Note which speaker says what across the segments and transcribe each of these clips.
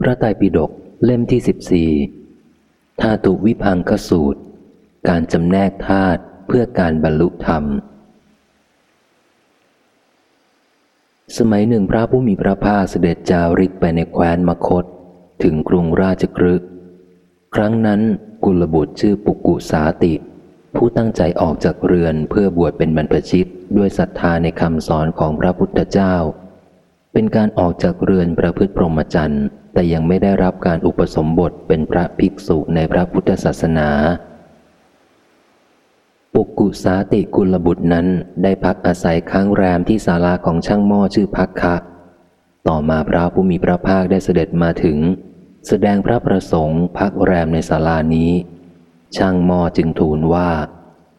Speaker 1: พระไตรปิฎกเล่มที่สิบสี่ธาตุวิพังคสูตร การจำแนกธาตุเพื่อการบรรลุธรรม สมัยหนึ่งพระผู้มีพระภาคเสด็จจาริกไปในแคว้นมคต ถึงกรุงราชกฤกครั้งนั้นกุลบุตรชื่อปุกุสาติ ผู้ตั้งใจออกจากเรือนเพื่อบวชเป็นบรรพชิตด้วยศรัทธาในคำสอนของพระพุทธเจ้า เป็นการออกจากเรือนประพฤติพรหมจรรย์ แต่ยังไม่ได้รับการอุปสมบทเป็นพระภิกษุในพระพุทธศาสนาปุกกุสาติกุลบุตรนั้นได้พักอาศัยค้างแรมที่ศาลาของช่างหม้อชื่อพักคะ ต่อมาพระผู้มีพระภาคได้เสด็จมาถึง แสดงพระประสงค์พักแรมในศาลานี้ ช่างหม้อจึงทูลว่า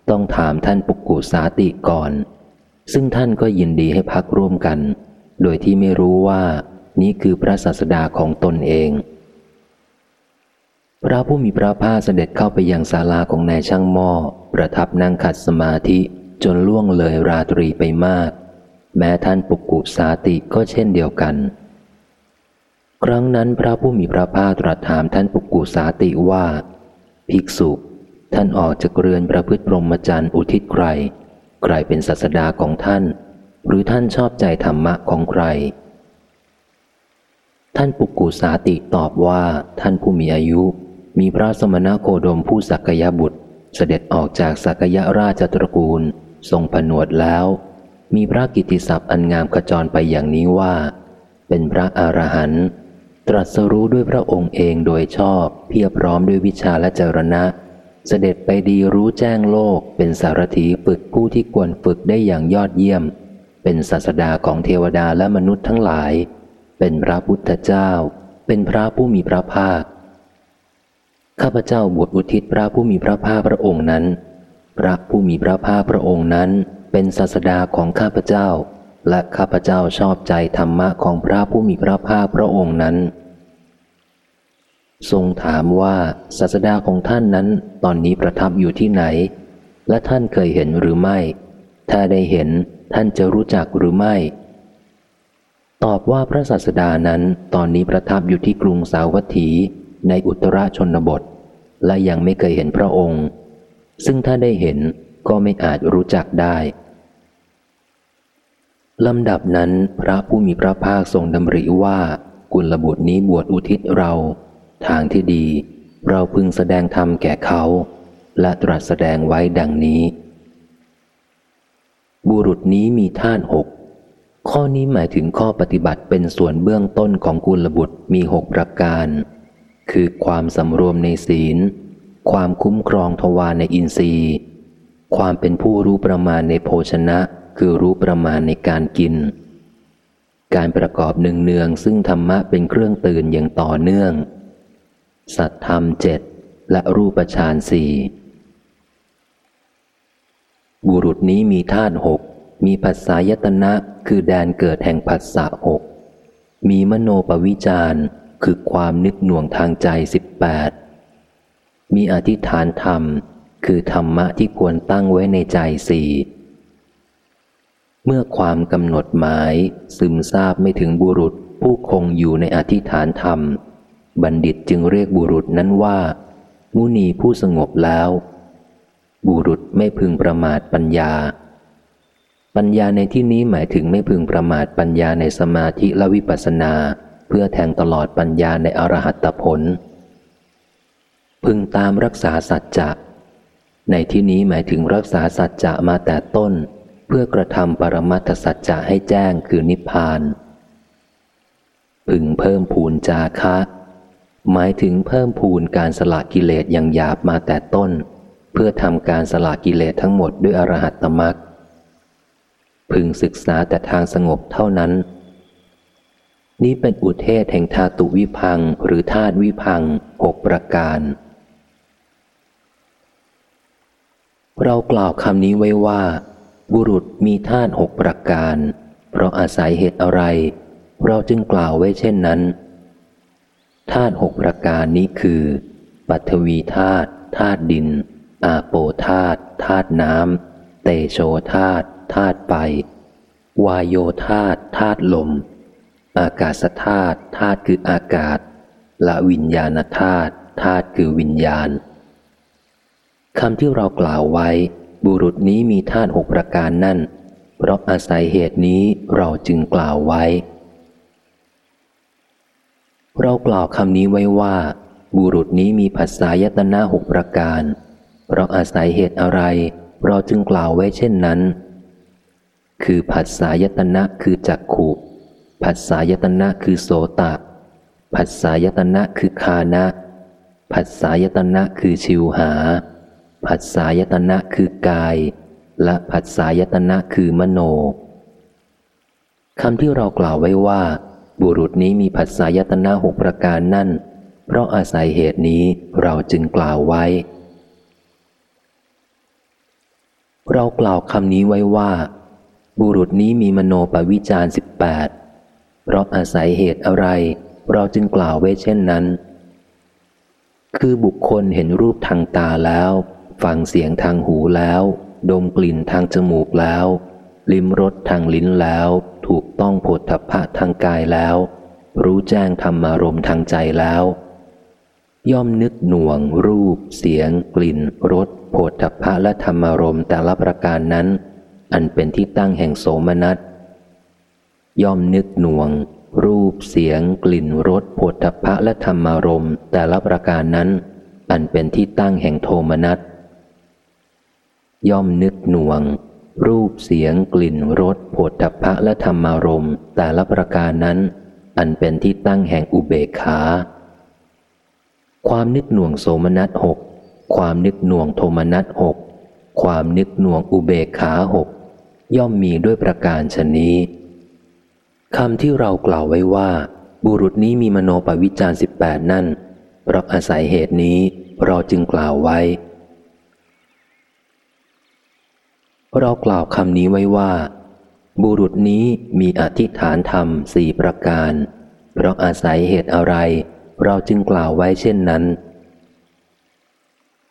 Speaker 1: ต้องถามท่านปุกกุสาติก่อน ซึ่งท่านก็ยินดีให้พักร่วมกัน โดยที่ไม่รู้ว่า นี้คือพระศาสดาของตนเอง พระผู้มีพระภาคเสด็จเข้าไปยังศาลาของนายช่างหม้อ ประทับนั่งขัดสมาธิจนล่วงเลยราตรีไปมาก แม้ท่านปุกกุสาติก็เช่นเดียวกัน ครั้งนั้นพระผู้มีพระภาคตรัสถามท่านปุกกุสาติว่า ภิกษุท่านออกจากเรือนประพฤติพรหมจรรย์อุทิศใคร ใครเป็นศาสดาของท่าน หรือท่านชอบใจธรรมะของใคร ท่านปุกกุสาติตอบว่าท่านผู้มีอายุ มีพระสมณโคดมผู้สักยบุตร เสด็จออกจากสักยราชตระกูล ทรงผนวดแล้ว มีพระกิติศัพท์อันงามขจรไปอย่างนี้ว่า เป็นพระอรหันต์ตรัสรู้ด้วยพระองค์เองโดยชอบเพียบพร้อมด้วยวิชาและจรณะ เสด็จไปดีรู้แจ้งโลก เป็นสารถีฝึกผู้ที่ควรฝึกได้อย่างยอดเยี่ยม เป็นศาสดาของเทวดาและมนุษย์ทั้งหลาย เป็นพระพุทธเจ้า เป็นพระผู้มีพระภาค ข้าพเจ้าบวชอุทิศพระผู้มีพระภาคพระองค์นั้น พระผู้มีพระภาคพระองค์นั้น เป็นศาสดาของข้าพเจ้า และข้าพเจ้าชอบใจธรรมะของพระผู้มีพระภาคพระองค์นั้น ทรงถามว่าศาสดาของท่านนั้นตอนนี้ประทับอยู่ที่ไหน และท่านเคยเห็นหรือไม่ ถ้าได้เห็นท่านจะรู้จักหรือไม่ ตอบว่าพระศาสดานั้นตอนนี้ประทับอยู่ที่กรุงสาวัตถีในอุตรชนบท และยังไม่เคยเห็นพระองค์ ซึ่งถ้าได้เห็นก็ไม่อาจรู้จักได้ลำดับนั้นพระผู้มีพระภาคทรงดำริว่ากุลบุตรนี้บวชอุทิศเรา ทางที่ดี เราพึงแสดงธรรมแก่เขา และตรัสแสดงไว้ดังนี้ บุรุษนี้มีท่านหก ข้อนี้หมายถึงข้อปฏิบัติเป็นส่วนเบื้องต้นของกุลบุตรมีหกประการ คือความสำรวมในศีล ความคุ้มครองทวารในอินทรีย์ ความเป็นผู้รู้ประมาณในโภชนะ คือรู้ประมาณในการกิน การประกอบหนึ่งเนืองซึ่งธรรมะเป็นเครื่องตื่นอย่างต่อเนื่อง สัตธรรมเจ็ดและรูปฌานสี่บุรุษนี้มีธาตุหก มีภาษายตนะคือแดนเกิดแห่งผัสสะหกมีมโนปวิจารคือความนึกหน่วงทางใจสิบแปดมีอธิษฐานธรรม คือธรรมะที่ควรตั้งไว้ในใจสี่เมื่อความกำหนดหมายซึมซาบไม่ถึงบุรุษผู้คงอยู่ในอธิษฐานธรรม บัณฑิตจึงเรียกบุรุษนั้นว่า มุนีผู้สงบแล้ว บุรุษไม่พึงประมาทปัญญา ปัญญาในที่นี้หมายถึงไม่พึงประมาทปัญญาในสมาธิและวิปัสสนา เพื่อแทงตลอดปัญญาในอรหัตผล พึงตามรักษาสัจจะในที่นี้หมายถึงรักษาสัจจะมาแต่ต้น เพื่อกระทำปรมัตสัจจะให้แจ้งคือนิพพาน พึงเพิ่มพูนจาคะ หมายถึงเพิ่มพูนการสละกิเลสอย่างหยาบมาแต่ต้น เพื่อทำการสละกิเลสทั้งหมดด้วยอรหัตตมรรค พึงศึกษาแต่ทางสงบเท่านั้น นี้เป็นอุเทศแห่งธาตุวิพังหรือธาตุวิพังหกประการ เรากล่าวคำนี้ไว้ว่า บุรุษมีธาตุหกประการ เพราะอาศัยเหตุอะไร เราจึงกล่าวไว้เช่นนั้นธาตุหกประการนี้คือ ปัทวีธาตุธาตุดิน อาโปธาตุธาตุน้ำเตโชธาตุ ธาตุไปวายโยธาตุธาตุลม อากาศธาตุธาตุคืออากาศ ละวิญญาณธาตุธาตุคือวิญญาณคำที่เรากล่าวไว้ บุรุษนี้มีธาตุหกประการนั่น เพราะอาศัยเหตุนี้เราจึงกล่าวไว้ เรากล่าวคำนี้ไว้ว่า บุรุษนี้มีภาษายตนะหกประการ เพราะอาศัยเหตุอะไร เราจึงกล่าวไว้เช่นนั้น คือผัสสายตนะคือจักขุผัสสายตนะคือโสตะผัสสายตนะคือคานะผัสสายตนะคือชิวหา ผัสสายตนะคือกาย และผัสสายตนะคือมโนคำที่เรากล่าวไว้ว่า บุรุษนี้มีผัสสายตนะหกประการนั่น เพราะอาศัยเหตุนี้เราจึงกล่าวไว้ เรากล่าวคำนี้ไว้ว่า บุรุษนี้มีมโนปวิจารสิบแปดเพราะอาศัยเหตุอะไร เราจึงกล่าวไว้เช่นนั้น คือบุคคลเห็นรูปทางตาแล้ว ฟังเสียงทางหูแล้ว ดมกลิ่นทางจมูกแล้ว ลิ้มรสทางลิ้นแล้ว ถูกต้องผลทพะทางกายแล้ว รู้แจ้งธรรมารมทางใจแล้ว ย่อมนึกหน่วง รูป เสียง กลิ่นรสโผฏฐพะและธรรมารมแต่ละประการนั้น อันเป็นที่ตั้งแห่งโสมนัส ย่อมนึกหน่วง รูปเสียง กลิ่นรสผดทพะและธรรมารมณ์ แต่ละประการนั้น อันเป็นที่ตั้งแห่งโทมนัส ย่อมนึกหน่วง รูปเสียง กลิ่นรสผดทพะและธรรมารมณ์ แต่ละประการนั้น อันเป็นที่ตั้งแห่งอุเบกขา ความนึกหน่วงโสมนัสหกความนึกหน่วงโทมนัสหกความนึกหน่วงอุเบกขาหก ย่อมมีด้วยประการชนนี้คำที่เรากล่าวไว้ว่า บุรุษนี้มีมโนปวิจารสิบแปดนั่นเพราะอาศัยเหตุนี้เราจึงกล่าวไว้ เรากล่าวคำนี้ไว้ว่า บุรุษนี้มีอธิษฐานธรรมสี่ประการ เพราะอาศัยเหตุอะไร เราจึงกล่าวไว้เช่นนั้น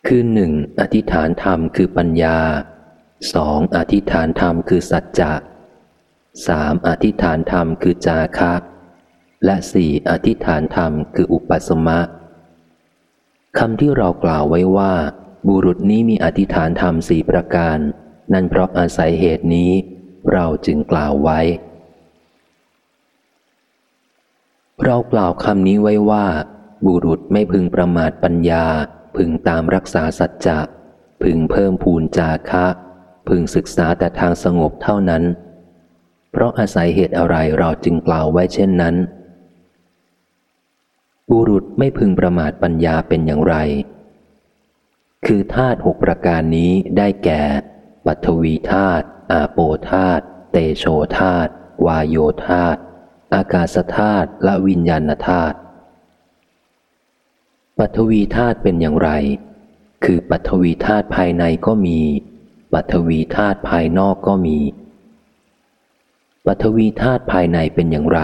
Speaker 1: คือหนึ่งอธิษฐานธรรมคือปัญญา สองอธิษฐานธรรมคือสัจจะสามอธิษฐานธรรมคือจาคะและสี่อธิษฐานธรรมคืออุปสมะคำที่เรากล่าวไว้ว่า บุรุษนี้มีอธิษฐานธรรมสี่ประการ นั่นเพราะอาศัยเหตุนี้ เราจึงกล่าวไว้ เรากล่าวคำนี้ไว้ว่า บุรุษไม่พึงประมาทปัญญา พึงตามรักษาสัจจะพึงเพิ่มพูนจาคะ พึงศึกษาแต่ทางสงบเท่านั้น เพราะอาศัยเหตุอะไรเราจึงกล่าวไว้เช่นนั้น บุรุษไม่พึงประมาทปัญญาเป็นอย่างไร คือธาตุหกประการนี้ได้แก่ ปัทวีธาตุอาโปธาตุเตโชธาตุวายโยธาตุอากาศธาตุและวิญญาณธาตุปัทวีธาตุเป็นอย่างไร คือปัทวีธาตุภายในก็มี ปัทวีธาตุภายนอกก็มีปฐวีธาตุภายในเป็นอย่างไร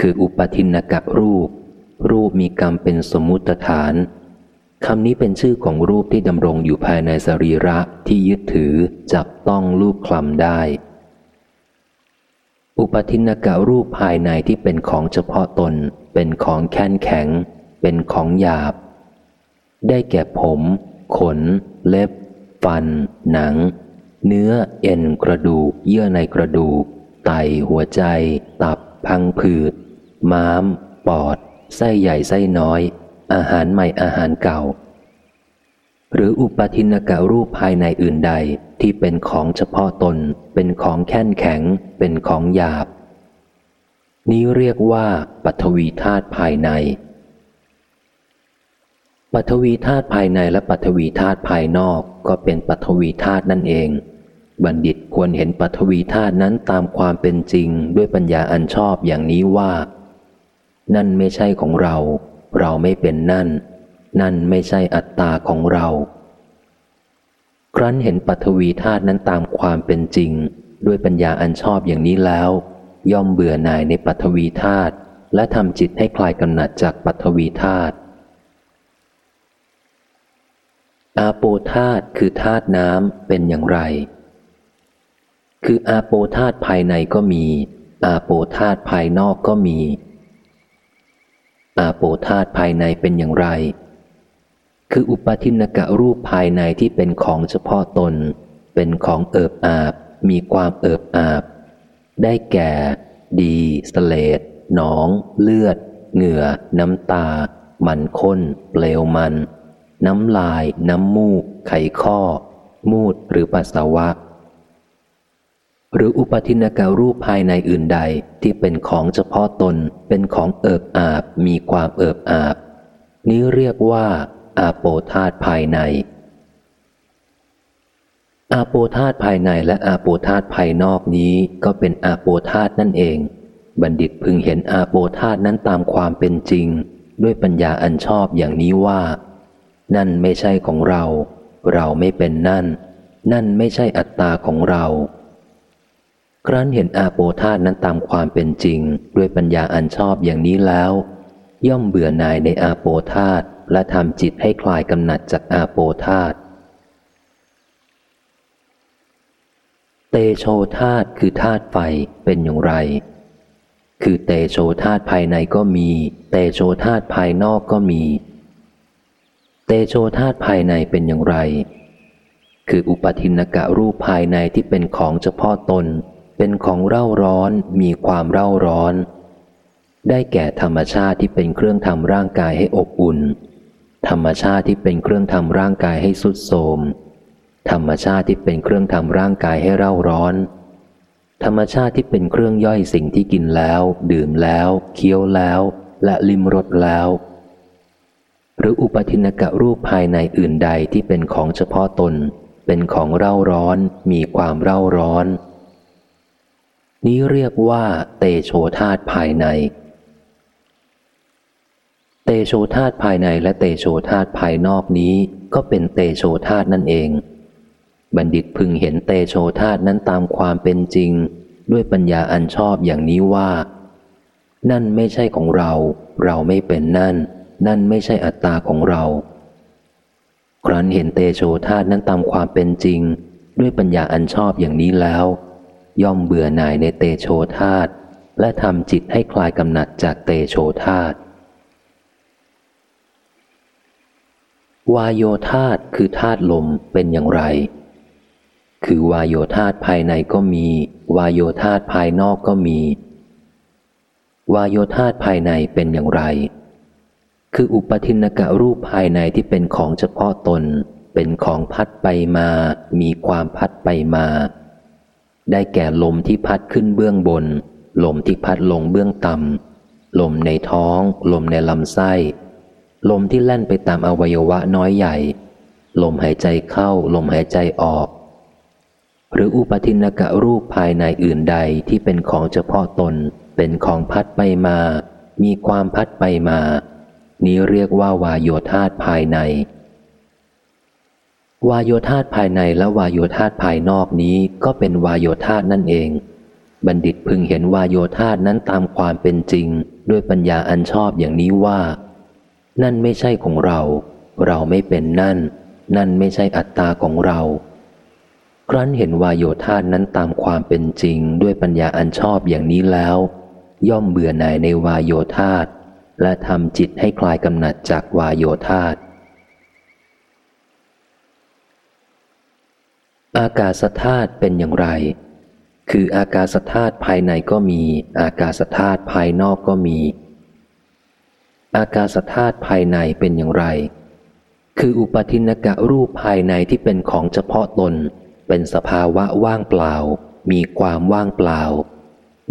Speaker 1: คืออุปทินกะรูป รูปมีกรรมเป็นสมมุติฐานคำนี้เป็นชื่อของรูปที่ดำรงอยู่ภายในสรีระที่ยึดถือจับต้องรูปคลำได้ อุปทินกะรูปภายในที่เป็นของเฉพาะตน เป็นของแข็งแข็ง เป็นของหยาบ ได้แก่ผม ขน เล็บ ฟัน หนัง เนื้อเอ็นกระดูก เยื่อในกระดูก ไตหัวใจ ตับ พังผืด ม้าม ปอด ไส้ใหญ่ไส้น้อย อาหารใหม่อาหารเก่า หรืออุปทินกะรูปภายในอื่นใดที่เป็นของเฉพาะตน เป็นของแข็งแข็ง เป็นของหยาบ นี้เรียกว่าปัทวีธาตุภายใน ปัทวีธาตุภายในและปัทวีธาตุภายนอกก็เป็นปัทวีธาตุนั่นเอง บัณฑิตควรเห็นปฐวีธาตุนั้นตามความเป็นจริงด้วยปัญญาอันชอบอย่างนี้ว่า นั่นไม่ใช่ของเรา เราไม่เป็นนั่น นั่นไม่ใช่อัตตาของเรา ครั้นเห็นปฐวีธาตุนั้นตามความเป็นจริง ด้วยปัญญาอันชอบอย่างนี้แล้ว ย่อมเบื่อหน่ายในปฐวีธาตุและทำจิตให้คลายกำหนัดจากปฐวีธาตุ อาโปธาตคือธาตุน้ำเป็นอย่างไร คืออาโปธาตภายในก็มี อาโปธาตภายนอกก็มี อาโปธาตภายในเป็นอย่างไร คืออุปทินกะรูปภายในที่เป็นของเฉพาะตน เป็นของเอิบอาบ มีความเอิบอาบ ได้แก่ ดีสเลดหนอง เลือด เหงื่อ น้ำตา มันข้น เปลวมัน น้ำลาย น้ำมูก ไขข้อ มูดหรือปัสสาวะ หรืออุปทินการูปภายในอื่นใดที่เป็นของเฉพาะตนเป็นของเอิบอาบมีความเอิบอาบ นี้เรียกว่าอาโปธาตภายใน อาโปธาตภายในและอาโปธาตภายนอกนี้ก็เป็นอาโปธาตนั่นเอง บัณฑิตพึงเห็นอาโปธาตนั้นตามความเป็นจริง ด้วยปัญญาอันชอบอย่างนี้ว่า นั่นไม่ใช่ของเรา เราไม่เป็นนั่น นั่นไม่ใช่อัตตาของเรา ครั้นเห็นอาโปธาตนั้นตามความเป็นจริง ด้วยปัญญาอันชอบอย่างนี้แล้ว ย่อมเบื่อหน่ายในอาโปธาตและทำจิตให้คลายกำหนัดจากอาโปธาตเตโชธาตคือธาตุไฟเป็นอย่างไร คือเตโชธาตภายในก็มี เตโชธาตภายนอกก็มี เตโชธาตภายในเป็นอย่างไร คืออุปทินกะรูปภายในที่เป็นของเฉพาะตน เป็นของเร่าร้อนมีความเร่าร้อน ได้แก่ธรรมชาติที่เป็นเครื่องทำร่างกายให้อบอุ่น ธรรมชาติที่เป็นเครื่องทำร่างกายให้สุดโทมธรรมชาติที่เป็นเครื่องทำร่างกายให้เร่าร้อน ธรรมชาติที่เป็นเครื่องย่อยสิ่งที่กินแล้ว ดื่มแล้ว เคี้ยวแล้ว และลิมรสแล้ว รืออุปทินกะรูปภายในอื่นใดที่เป็นของเฉพาะตน เป็นของเร่าร้อน มีความเร่าร้อน นี้เรียกว่า เตโชธาตภายใน เตโชธาตภายในและเตโชธาตภายนอกนี้ก็เป็นเตโชธาตนั่นเอง บัณฑิตพึงเห็นเตโชธาตนั้นตามความเป็นจริง ด้วยปัญญาอันชอบอย่างนี้ว่า นั่นไม่ใช่ของเรา เราไม่เป็นนั่น นั่นไม่ใช่อัตตาของเรา ครั้นเห็นเตโชธาตนั้นตามความเป็นจริง ด้วยปัญญาอันชอบอย่างนี้แล้ว ย่อมเบื่อหน่ายในเตโชธาตและทำจิตให้คลายกำหนัดจากเตโชธาตวายโยธาตคือธาตุลมเป็นอย่างไร คือวายโยธาตภายในก็มี วายโยธาตภายนอกก็มี วายโยธาตภายในเป็นอย่างไร คืออุปทินกะรูปภายในที่เป็นของเฉพาะตน เป็นของพัดไปมา มีความพัดไปมา ได้แก่ลมที่พัดขึ้นเบื้องบน ลมที่พัดลงเบื้องต่ำลมในท้อง ลมในลำไส้ ลมที่แล่นไปตามอวัยวะน้อยใหญ่ ลมหายใจเข้า ลมหายใจออก หรืออุปทินกะรูปภายในอื่นใดที่เป็นของเฉพาะตน เป็นของพัดไปมา มีความพัดไปมา นี้เรียกว่าวายโยธาตภายใน วายโยธาตภายในและวายโยธาตภายนอกนี้ก็เป็นวายโยธาตนั่นเอง บัณฑิตพึงเห็นวายโยธาตนั้นตามความเป็นจริง ด้วยปัญญาอันชอบอย่างนี้ว่า นั่นไม่ใช่ของเรา เราไม่เป็นนั่น นั่นไม่ใช่อัตตาของเรา ครั้นเห็นวายโยธาตนั้นตามความเป็นจริง ด้วยปัญญาอันชอบอย่างนี้แล้ว ย่อมเบื่อหน่ายในวายโยธาต และทำจิตให้คลายกำหนัดจากวายโยธาตอากาศธาตุเป็นอย่างไร คืออากาศธาตุภายในก็มี อากาศธาตุภายนอกก็มี อากาศธาตุภายในเป็นอย่างไร คืออุปทินกะรูปภายในที่เป็นของเฉพาะตน เป็นสภาวะว่างเปล่า มีความว่างเปล่า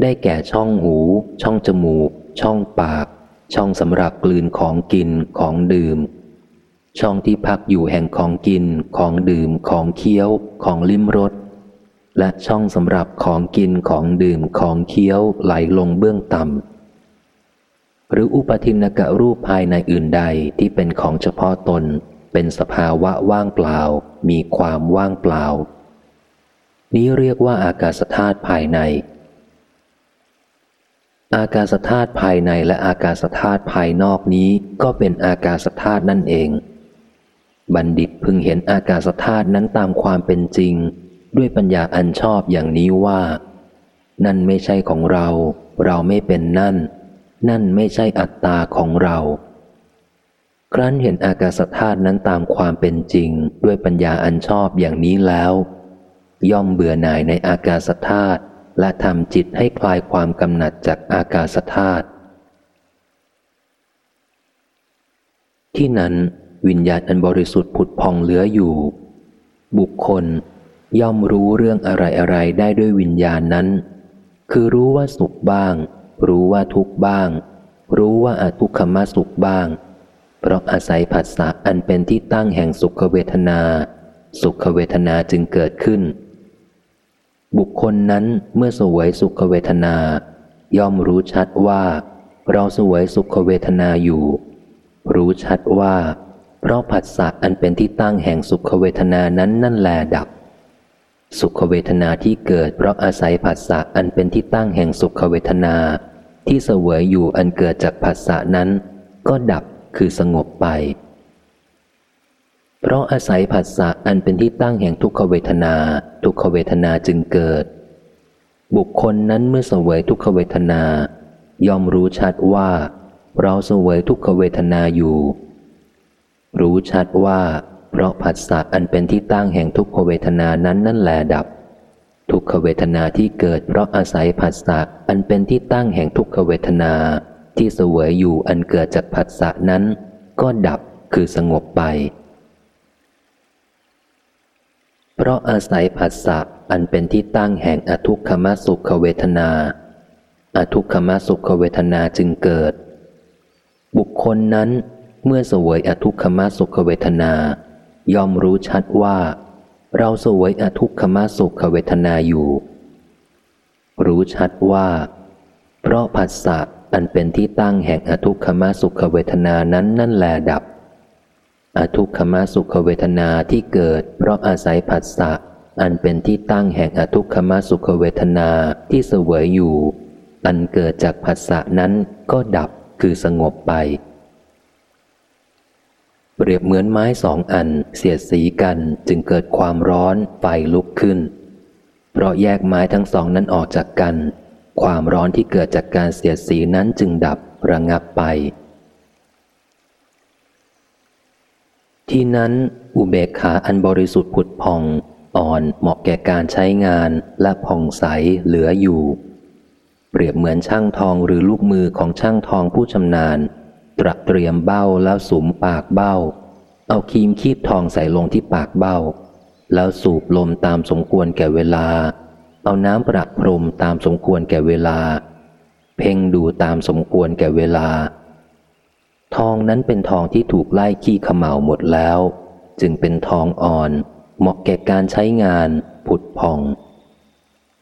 Speaker 1: ได้แก่ช่องหู ช่องจมูก ช่องปาก ช่องสำหรับกลืนของกินของดื่ม ช่องที่พักอยู่แห่งของกินของดื่มของเคี้ยวของลิ้มรสและช่องสำหรับของกินของดื่มของเคี้ยวไหลลงเบื้องต่ำหรืออุปทินกะรูปภายในอื่นใดที่เป็นของเฉพาะตน เป็นสภาวะว่างเปล่า มีความว่างเปล่า นี้เรียกว่าอากาศธาตุภายใน อากาศธาตุภายในและอากาศธาตุภายนอกนี้ก็เป็นอากาศธาตุนั่นเอง บัณฑิตพึงเห็นอากาศธาตุนั้นตามความเป็นจริง ด้วยปัญญาอันชอบอย่างนี้ว่า นั่นไม่ใช่ของเรา เราไม่เป็นนั่น นั่นไม่ใช่อัตตาของเรา ครั้นเห็นอากาศธาตุนั้นตามความเป็นจริง ด้วยปัญญาอันชอบอย่างนี้แล้ว ย่อมเบื่อหน่ายในอากาศธาตุ และทำจิตให้คลายความกำหนัดจากอากาศธาตุที่นั้นวิญญาณอันบริสุทธิ์ผุดพองเหลืออยู่ บุคคลย่อมรู้เรื่องอะไรอะไรได้ด้วยวิญญาณนั้น คือรู้ว่าสุขบ้าง รู้ว่าทุกข์บ้าง รู้ว่าอาทุกขมสุขบ้าง เพราะอาศัยผัสสะอันเป็นที่ตั้งแห่งสุขเวทนา สุขเวทนาจึงเกิดขึ้น บุคคลนั้นเมื่อสวยสุขเวทนา ย่อมรู้ชัดว่า เราสวยสุขเวทนาอยู่ รู้ชัดว่า เพราะผัสสะอันเป็นที่ตั้งแห่งสุขเวทนานั้นนั่นแลดับ สุขเวทนาที่เกิดเพราะอาศัยผัสสะอันเป็นที่ตั้งแห่งสุขเวทนา ที่เสวยอยู่อันเกิดจากผัสสะนั้น ก็ดับคือสงบไป เพราะอาศัยผัสสะอันเป็นที่ตั้งแห่งทุกขเวทนา ทุกขเวทนาจึงเกิด บุคคลนั้นเมื่อเสวยทุกขเวทนา ย่อมรู้ชัดว่า เราเสวยทุกขเวทนาอยู่ รู้ชัดว่า เพราะผัสสะอันเป็นที่ตั้งแห่งทุกขเวทนานั้นนั่นแลดับ ทุกขเวทนาที่เกิดเพราะอาศัยผัสสะอันเป็นที่ตั้งแห่งทุกขเวทนาที่เสวยอยู่อันเกิดจากผัสสะนั้น ก็ดับคือสงบไป เพราะอาศัยผัสสะอันเป็นที่ตั้งแห่งอทุกขมสุขเวทนา อทุกขมสุขเวทนาจึงเกิด บุคคลนั้นเมื่อสวยอทุกขมสุขเวทนา ย่อมรู้ชัดว่า เราสวยอทุกขมสุขเวทนาอยู่ รู้ชัดว่า เพราะผัสสะอันเป็นที่ตั้งแห่งอทุกขมสุขเวทนานั้นนั่นแลดับ อทุกขมสุขเวทนาที่เกิด เพราะอาศัยผัสสะอันเป็นที่ตั้งแห่งอทุกขมสุขเวทนาที่เสวยอยู่ อันเกิดจากผัสสะนั้นก็ดับคือสงบไป เปรียบเหมือนไม้สองอันเสียดสีกันจึงเกิดความร้อนไฟลุกขึ้น เพราะแยกไม้ทั้งสองนั้นออกจากกัน ความร้อนที่เกิดจากการเสียดสีนั้นจึงดับระงับไป ที่นั้นอุเบกขาอันบริสุทธิ์ผุดพองอ่อนเหมาะแก่การใช้งานและผ่องใสเหลืออยู่ เปรียบเหมือนช่างทองหรือลูกมือของช่างทองผู้ชำนาญ ตระเตรียมเบ้าแล้วสุมปากเบ้า เอาคีมคีบทองใส่ลงที่ปากเบ้า แล้วสูบลมตามสมควรแก่เวลา เอาน้ำประพรมตามสมควรแก่เวลา เพ่งดูตามสมควรแก่เวลา ทองนั้นเป็นทองที่ถูกไล่ขี้ขมเหลาหมดแล้ว จึงเป็นทองอ่อน เหมาะแก่การใช้งาน ผุดพอง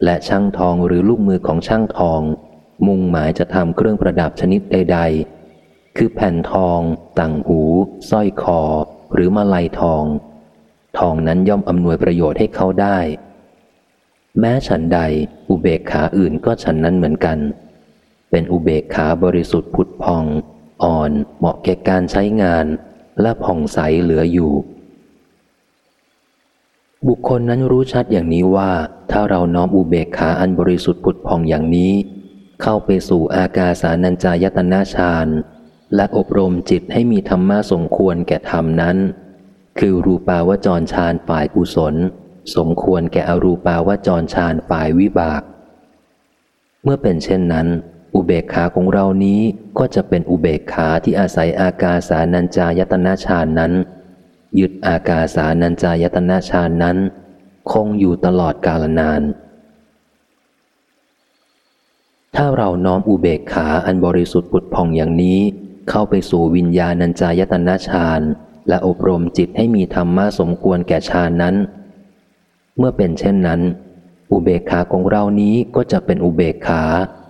Speaker 1: และช่างทองหรือลูกมือของช่างทอง มุ่งหมายจะทำเครื่องประดับชนิดใด ๆ คือแผ่นทอง ต่างหูสร้อยคอ หรือมาลัยทอง ทองนั้นย่อมอำนวยประโยชน์ให้เขาได้ แม้ฉันใดอุเบกขาอื่นก็ฉันนั้นเหมือนกัน เป็นอุเบกขาบริสุทธิ์ผุดพอง อ่อนเหมาะแก่การใช้งานและผ่องใสเหลืออยู่ บุคคลนั้นรู้ชัดอย่างนี้ว่า ถ้าเราน้อมอุเบกขาอันบริสุทธิ์ผุดพองอย่างนี้ เข้าไปสู่อากาสานัญจายตนาฌานและอบรมจิตให้มีธรรมะสมควรแก่ธรรมนั้น คือรูปาวจรฌานฝ่ายกุศล สมควรแก่อรูปาวจรฌานฝ่ายวิบาก เมื่อเป็นเช่นนั้น อุเบกขาของเรานี้ ก็จะเป็นอุเบกขาที่อาศัยอากาสานัญจายตนะฌานนั้น ยึดอากาสานัญจายตนะฌานนั้น คงอยู่ตลอดกาลนาน ถ้าเราน้อมอุเบกขาอันบริสุทธิ์ปุดพองอย่างนี้ เข้าไปสู่วิญญาณัญจายตนะฌานและอบรมจิตให้มีธรรมะสมควรแก่ฌานนั้น เมื่อเป็นเช่นนั้น อุเบกขาของเรานี้ก็จะเป็นอุเบกขา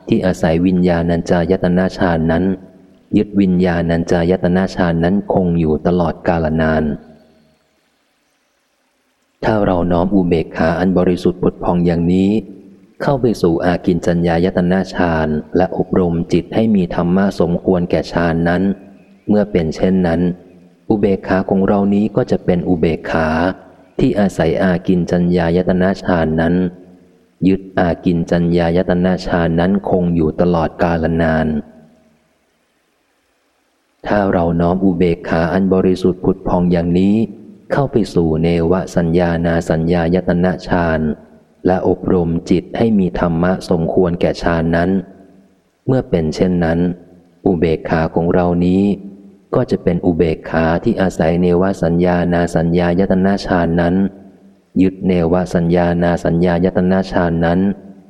Speaker 1: ที่อาศัยวิญญาณัญจายตนะฌานนั้น ยึดวิญญาณัญจายตนะฌานนั้นคงอยู่ตลอดกาลนาน ถ้าเราน้อมอุเบกขาอันบริสุทธิ์ปุดพองอย่างนี้ เข้าไปสู่อากินจัญญายตนาฌานและอบรมจิตให้มีธรรมะสมควรแก่ฌานนั้น เมื่อเป็นเช่นนั้น อุเบกขาของเรานี้ก็จะเป็นอุเบกขาที่อาศัยอากินจัญญายตนาฌานนั้น ยึดอากินจัญญายตนาฌานั้นคงอยู่ตลอดกาลนาน ถ้าเราน้อมอุเบกขาอันบริสุทธิ์ผุดพองอย่างนี้ เข้าไปสู่เนวสัญญานาสัญญายตนะฌานและอบรมจิตให้มีธรรมะสมควรแก่ฌานนั้น เมื่อเป็นเช่นนั้น อุเบกขาของเรานี้ ก็จะเป็นอุเบกขาที่อาศัยเนวสัญญานาสัญญายตนะฌานนั้น ยึดเนวสัญญานาสัญญายตนะฌานนั้น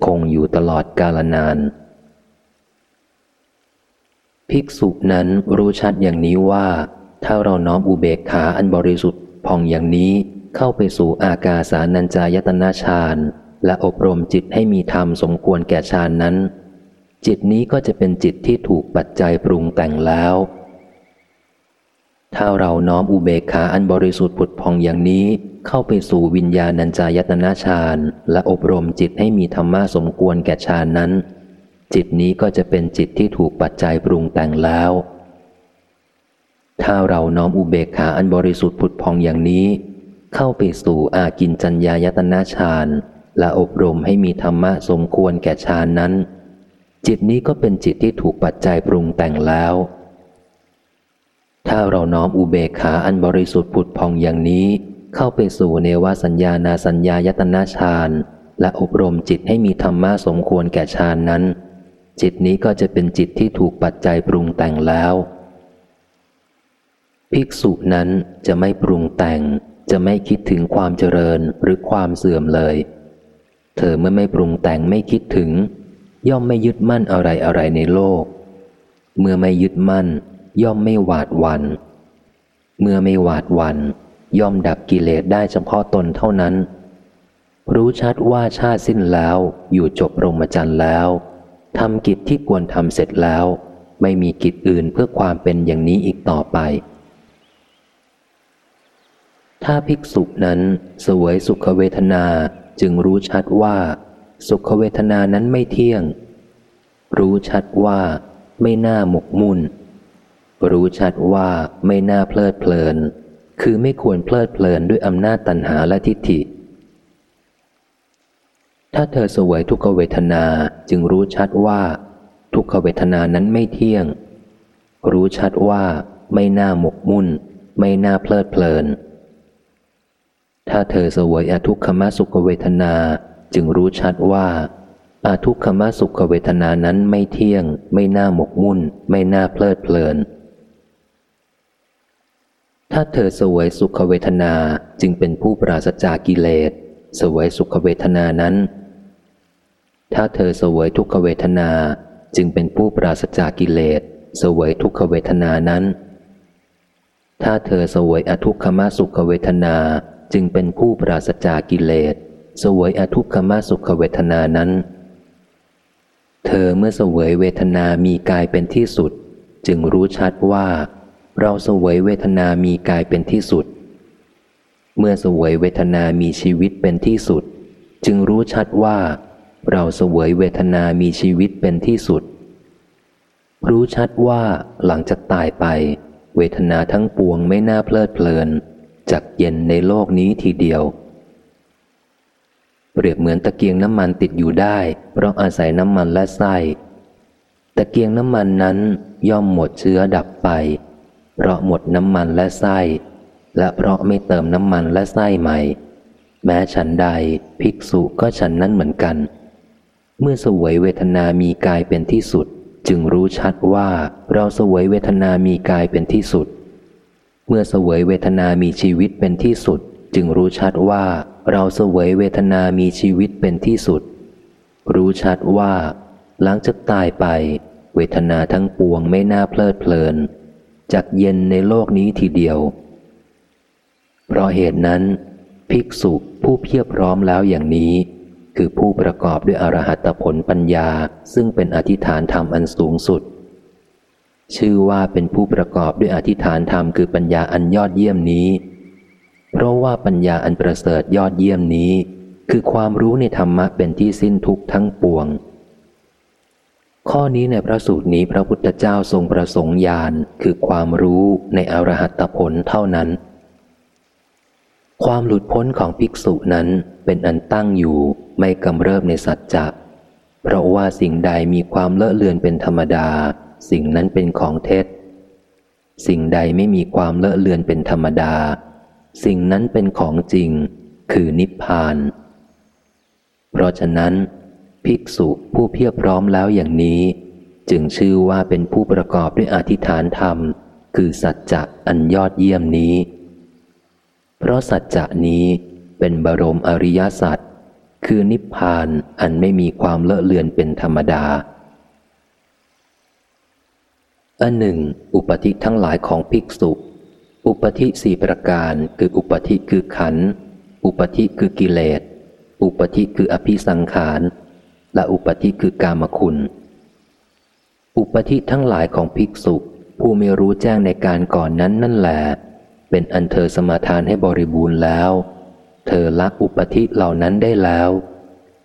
Speaker 1: คงอยู่ตลอดกาลนาน ภิกษุนั้นรู้ชัดอย่างนี้ว่า ถ้าเราน้อมอุเบกขาอันบริสุทธิ์พองอย่างนี้เข้าไปสู่อากาสานัญจายตนะฌานและอบรมจิตให้มีธรรมสมควรแก่ฌานนั้น จิตนี้ก็จะเป็นจิตที่ถูกปัจจัยปรุงแต่งแล้ว ถ้าเราน้อมอุเบกขาอันบริสุทธิ์ผุดพองอย่างนี้เข้าไปสู่วิญญาณัญจายตนะฌานและอบรมจิตให้มีธรรมะสมควรแก่ฌานนั้น จิตนี้ก็จะเป็นจิตที่ถูกปัจจัยปรุงแต่งแล้ว ถ้าเราน้อมอุเบกขาอันบริสุทธิ์ผุดพองอย่างนี้ เข้าไปสู่อากินจัญญายตนะฌานและอบรมให้มีธรรมะสมควรแก่ฌานนั้น จิตนี้ก็เป็นจิตที่ถูกปัจจัยปรุงแต่งแล้ว ถ้าเราน้อมอุเบกขาอันบริสุทธิ์ผุดพองอย่างนี้ เข้าไปสู่เนวสัญญานาสัญญายตนาฌานและอบรมจิตให้มีธรรมะสมควรแก่ฌานนั้น จิตนี้ก็จะเป็นจิตที่ถูกปัจจัยปรุงแต่งแล้ว ภิกษุนั้นจะไม่ปรุงแต่ง จะไม่คิดถึงความเจริญหรือความเสื่อมเลย เธอเมื่อไม่ปรุงแต่งไม่คิดถึง ย่อมไม่ยึดมั่นอะไรอะไรในโลก เมื่อไม่ยึดมั่น ย่อมไม่หวาดวัน เมื่อไม่หวาดวัน ย่อมดับกิเลสได้เฉพาะตนเท่านั้น รู้ชัดว่าชาติสิ้นแล้วอยู่จบรมจันทร์แล้วทำกิจที่ควรทำเสร็จแล้ว ไม่มีกิจอื่นเพื่อความเป็นอย่างนี้อีกต่อไป ถ้าภิกษุนั้นสวยสุขเวทนาจึงรู้ชัดว่า สุขเวทนานั้นไม่เที่ยง รู้ชัดว่าไม่น่าหมกมุ่น รู้ชัดว่าไม่น่าเพลิดเพลิน คือไม่ควรเพลิดเพลินด้วยอำนาจตัณหาและทิฏฐิ ถ้าเธอสวยทุกเวทนาจึงรู้ชัดว่า ทุกขเวทนานั้นไม่เที่ยง รู้ชัดว่าไม่น่าหมกมุ่น ไม่น่าเพลิดเพลิน ถ้าเธอสวยอทุกขมสุขเวทนาจึงรู้ชัดว่าอาทุกขมสุขเวทนานั้นไม่เที่ยง ไม่น่าหมกมุ่น ไม่น่าเพลิดเพลิน ถ้าเธอสวยสุขเวทนาจึงเป็นผู้ปราศจากกิเลสสวยสุขเวทนานั้น ถ้าเธอสวยทุกขเวทนาจึงเป็นผู้ปราศจากกิเลสสวยทุกขเวทนานั้น ถ้าเธอสวยอทุกขมสุขเวทนาจึงเป็นผู้ปราศจากกิเลสสวยอทุกขมสุขเวทนานั้น เธอเมื่อสวยเวทนามีกายเป็นที่สุด จึงรู้ชัดว่า เราสวยเวทนามีกายเป็นที่สุด เมื่อสวยเวทนามีชีวิตเป็นที่สุด จึงรู้ชัดว่า เราสวยเวทนามีชีวิตเป็นที่สุด รู้ชัดว่าหลังจากตายไป เวทนาทั้งปวงไม่น่าเพลิดเพลินจักเย็นในโลกนี้ทีเดียว เปรียบเหมือนตะเกียงน้ำมันติดอยู่ได้ เพราะอาศัยน้ำมันและไส้ตะเกียงน้ำมันนั้นย่อมหมดเชื้อดับไป เพราะหมดน้ำมันและไส้ และเพราะไม่เติมน้ำมันและไส้ใหม่ แม้ฉันใดภิกษุก็ฉันนั้นเหมือนกัน เมื่อสวยเวทนามีกายเป็นที่สุด จึงรู้ชัดว่าเราสวยเวทนามีกายเป็นที่สุด เมื่อสวยเวทนามีชีวิตเป็นที่สุด จึงรู้ชัดว่าเราสวยเวทนามีชีวิตเป็นที่สุด รู้ชัดว่า หลังจากตายไป เวทนาทั้งปวงไม่น่าเพลิดเพลิน จากเย็นในโลกนี้ทีเดียว เพราะเหตุนั้น ภิกษุผู้เพียบพร้อมแล้วอย่างนี้ คือผู้ประกอบด้วยอรหัตผลปัญญาซึ่งเป็นอธิฐานธรรมอันสูงสุด ชื่อว่าเป็นผู้ประกอบด้วยอธิฐานธรรมคือปัญญาอันยอดเยี่ยมนี้ เพราะว่าปัญญาอันประเสริฐยอดเยี่ยมนี้ คือความรู้ในธรรมะเป็นที่สิ้นทุกทั้งปวง ข้อนี้ในพระสูตรนี้พระพุทธเจ้าทรงประสงค์ญาณคือความรู้ในอรหัตผลเท่านั้น ความหลุดพ้นของภิกษุนั้นเป็นอันตั้งอยู่ไม่กำเริบในสัจจะเพราะว่าสิ่งใดมีความเลอะเลือนเป็นธรรมดา สิ่งนั้นเป็นของเท็จ สิ่งใดไม่มีความเลอะเลือนเป็นธรรมดา สิ่งนั้นเป็นของจริง คือนิพพาน เพราะฉะนั้น ภิกษุผู้เพียบพร้อมแล้วอย่างนี้ จึงชื่อว่าเป็นผู้ประกอบด้วยอธิษฐานธรรม คือสัจจะอันยอดเยี่ยมนี้ เพราะสัจจะนี้เป็นบรมอริยสัจคือนิพพานอันไม่มีความเลอะเลือนเป็นธรรมดาอันหนึ่ง อุปธิทั้งหลายของภิกษุ อุปธิสี่ประการคืออุปธิคือขัน อุปธิคือกิเลส อุปธิคืออภิสังขาร และอุปธิคือกามคุณ อุปธิทั้งหลายของภิกษุผู้ไม่รู้แจ้งในการก่อนนั้นนั่นแหละเป็นอันเธอสมาทานให้บริบูรณ์แล้ว เธอละอุปธิเหล่านั้นได้แล้ว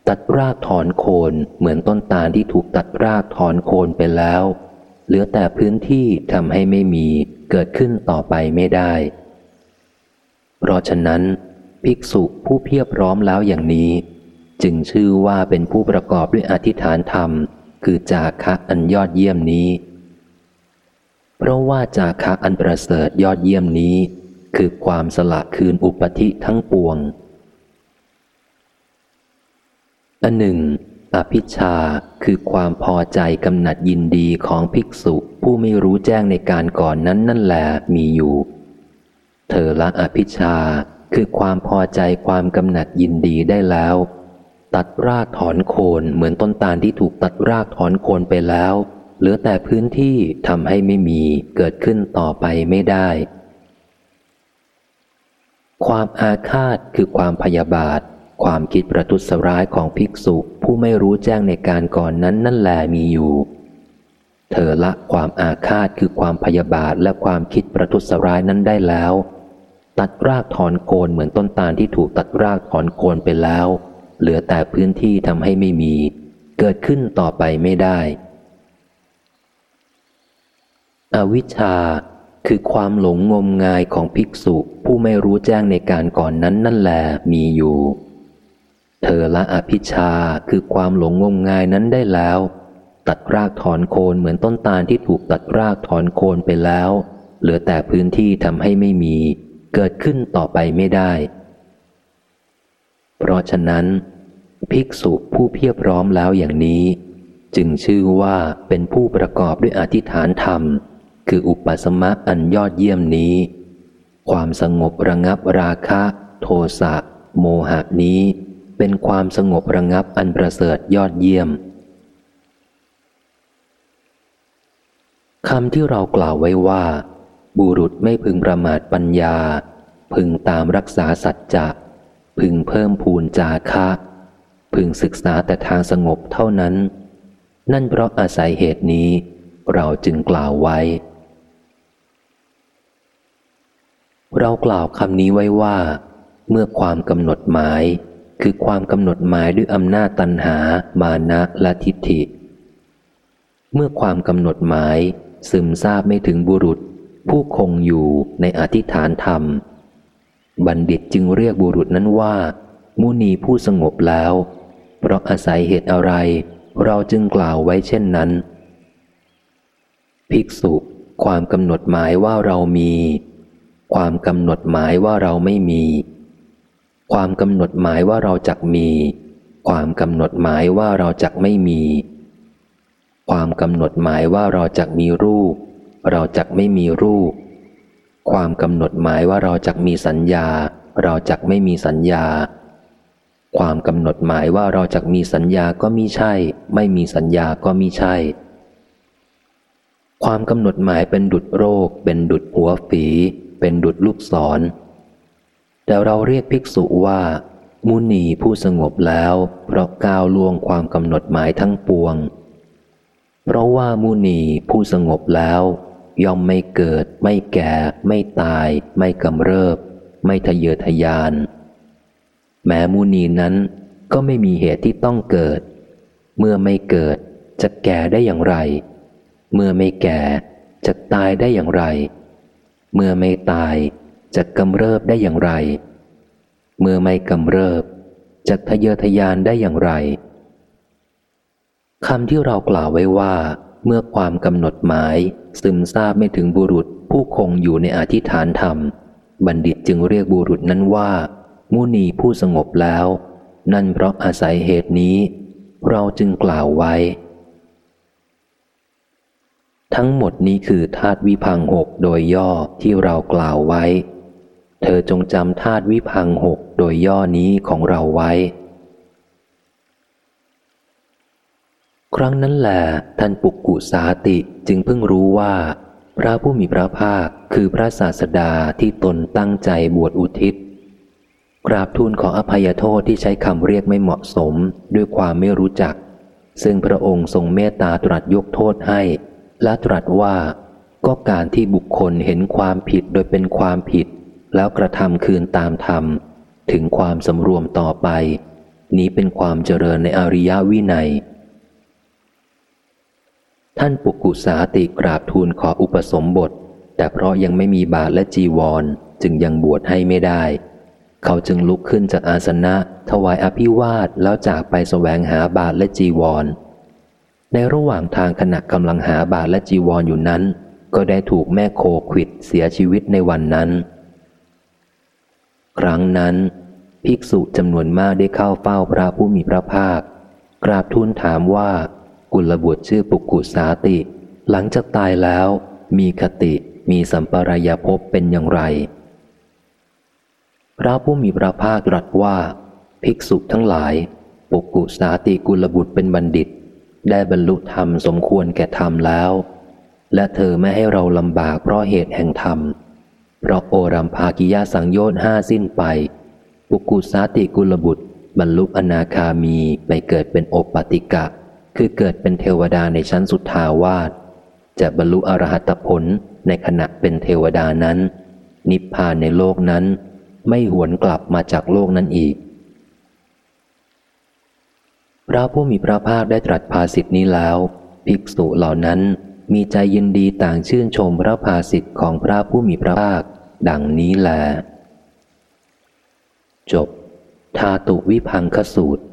Speaker 1: ตัดรากถอนโคนเหมือนต้นตาลที่ถูกตัดรากถอนโคนไปแล้ว เหลือแต่พื้นที่ทำให้ไม่มีเกิดขึ้นต่อไปไม่ได้ เพราะฉะนั้น ภิกษุผู้เพียบพร้อมแล้วอย่างนี้ จึงชื่อว่าเป็นผู้ประกอบด้วยอธิษฐานธรรม คือจาคะอันยอดเยี่ยมนี้ เพราะว่าจาคะอันประเสริฐยอดเยี่ยมนี้ คือความสละคืนอุปธิทั้งปวง อันหนึ่ง อภิชาคือความพอใจกำหนัดยินดีของภิกษุผู้ไม่รู้แจ้งในการก่อนนั้นนั่นแหละมีอยู่ เธอละอภิชาคือความพอใจความกำหนัดยินดีได้แล้ว ตัดรากถอนโคนเหมือนต้นตาลที่ถูกตัดรากถอนโคนไปแล้ว เหลือแต่พื้นที่ทำให้ไม่มีเกิดขึ้นต่อไปไม่ได้ ความอาฆาตคือความพยาบาท ความคิดประทุษร้ายของภิกษุผู้ไม่รู้แจ้งในการก่อนนั้นนั่นแหละมีอยู่ เธอละความอาฆาตคือความพยาบาทและความคิดประทุษร้ายนั้นได้แล้ว ตัดรากถอนโคนเหมือนต้นตาลที่ถูกตัดรากถอนโคนไปแล้ว เหลือแต่พื้นที่ทำให้ไม่มี เกิดขึ้นต่อไปไม่ได้ อวิชชาคือความหลงงมงายของภิกษุผู้ไม่รู้แจ้งในการก่อนนั้นนั่นแหละมีอยู่ เธอละอภิชาคือความหลงงมงายนั้นได้แล้ว ตัดรากถอนโคนเหมือนต้นตาลที่ถูกตัดรากถอนโคนไปแล้ว เหลือแต่พื้นที่ทำให้ไม่มี เกิดขึ้นต่อไปไม่ได้ เพราะฉะนั้น ภิกษุผู้เพียบพร้อมแล้วอย่างนี้ จึงชื่อว่าเป็นผู้ประกอบด้วยอธิษฐานธรรม คืออุปสมะอันยอดเยี่ยมนี้ ความสงบระงับราคะ โทสะโมหะนี้ เป็นความสงบระงับอันประเสริฐยอดเยี่ยมคำที่เรากล่าวไว้ว่า บุรุษไม่พึงประมาทปัญญา พึงตามรักษาสัจจะ พึงเพิ่มพูนจาคะ พึงศึกษาแต่ทางสงบเท่านั้น นั่นเพราะอาศัยเหตุนี้เราจึงกล่าวไว้ เรากล่าวคำนี้ไว้ว่า เมื่อความกำหนดหมาย คือความกำหนดหมายด้วยอำนาจตันหา มานะและทิฏฐิ เมื่อความกำหนดหมายซึมซาบไม่ถึงบุรุษ ผู้คงอยู่ในอธิษฐานธรรม บัณฑิตจึงเรียกบุรุษนั้นว่า มุนีผู้สงบแล้ว เพราะอาศัยเหตุอะไร เราจึงกล่าวไว้เช่นนั้น ภิกษุ ความกำหนดหมายว่าเรามี ความกำหนดหมายว่าเราไม่มี ความกำหนดหมายว่าเราจักมี ความกำหนดหมายว่าเราจักไม่มี ความกำหนดหมายว่าเราจักมีรูป เราจักไม่มีรูป ความกำหนดหมายว่าเราจักมีสัญญา เราจักไม่มีสัญญา ความกำหนดหมายว่าเราจักมีสัญญาก็มิใช่ ไม่มีสัญญาก็มิใช่ ความกำหนดหมายเป็นดุดโรค เป็นดุดหัวฝี เป็นดุดลูกศร แต่เราเรียกภิกษุว่า มุนีผู้สงบแล้ว เพราะก้าวล่วงความกำหนดหมายทั้งปวง เพราะว่ามุนีผู้สงบแล้ว ย่อมไม่เกิด ไม่แก่ ไม่ตาย ไม่กำเริบ ไม่ทะเยอทะยาน แม้มุนีนั้นก็ไม่มีเหตุที่ต้องเกิด เมื่อไม่เกิด จะแก่ได้อย่างไร เมื่อไม่แก่ จะตายได้อย่างไร เมื่อไม่ตาย จะกำเริบได้อย่างไร เมื่อไม่กำเริบ จะทะเยอทะยานได้อย่างไรคำที่เรากล่าวไว้ว่า เมื่อความกำหนดหมายซึมซาบไม่ถึงบุรุษผู้คงอยู่ในอธิษฐานธรรม บัณฑิตจึงเรียกบุรุษนั้นว่า มุนีผู้สงบแล้ว นั่นเพราะอาศัยเหตุนี้ เราจึงกล่าวไว้ ทั้งหมดนี้คือธาตุวิพังหกโดยย่อที่เรากล่าวไว้ เธอจงจำธาตุวิพังหกโดยย่อนี้ของเราไว้ ครั้งนั้นแหละท่านปุกกุสาติ จึงเพิ่งรู้ว่า พระผู้มีพระภาคคือพระศาสดาที่ตนตั้งใจบวชอุทิศ กราบทูลขออภัยโทษที่ใช้คำเรียกไม่เหมาะสมด้วยความไม่รู้จัก ซึ่งพระองค์ทรงเมตตาตรัสยกโทษให้ และตรัสว่า ก็การที่บุคคลเห็นความผิดโดยเป็นความผิด แล้วกระทำคืนตามธรรม ถึงความสำรวมต่อไป นี้เป็นความเจริญในอริยวินัย ท่านปุกุสาติกราบทูลขออุปสมบท แต่เพราะยังไม่มีบาทและจีวรจึงยังบวชให้ไม่ได้ เขาจึงลุกขึ้นจากอาสนะ ถวายอภิวาทแล้วจากไปสแสวงหาบาทและจีวร ในระหว่างทางขณะกำลังหาบาทและจีวรออยู่นั้น ก็ได้ถูกแม่โคขิดเสียชีวิตในวันนั้น ครั้งนั้น ภิกษุจำนวนมากได้เข้าเฝ้าพระผู้มีพระภาค กราบทูลถามว่า กุลบุตรชื่อปุกุสาติ หลังจากตายแล้ว มีคติมีสัมปรายภพเป็นอย่างไร พระผู้มีพระภาคตรัสว่า ภิกษุทั้งหลาย ปุกุสาติกุลบุตรเป็นบัณฑิต ได้บรรลุธรรมสมควรแก่ธรรมแล้ว และเธอไม่ให้เราลำบากเพราะเหตุแห่งธรรม เพราะโอรัมภากิยาสังโยชน์ห้าสิ้นไป ปุกุสาติกุลบุตรบรรลุอนาคามีไปเกิดเป็นโอปปติกะ คือเกิดเป็นเทวดาในชั้นสุดทาวาสจะบรรลุอรหัตผลในขณะเป็นเทวดานั้น นิพพานในโลกนั้น ไม่หวนกลับมาจากโลกนั้นอีก พระผู้มีพระภาคได้ตรัสภาสิทธินี้แล้ว ภิกษุเหล่านั้นมีใจยินดีต่างชื่นชมพระภาสิทธิ์ของพระผู้มีพระภาค ดังนี้แล จบ ทาตุวิพังคสูตร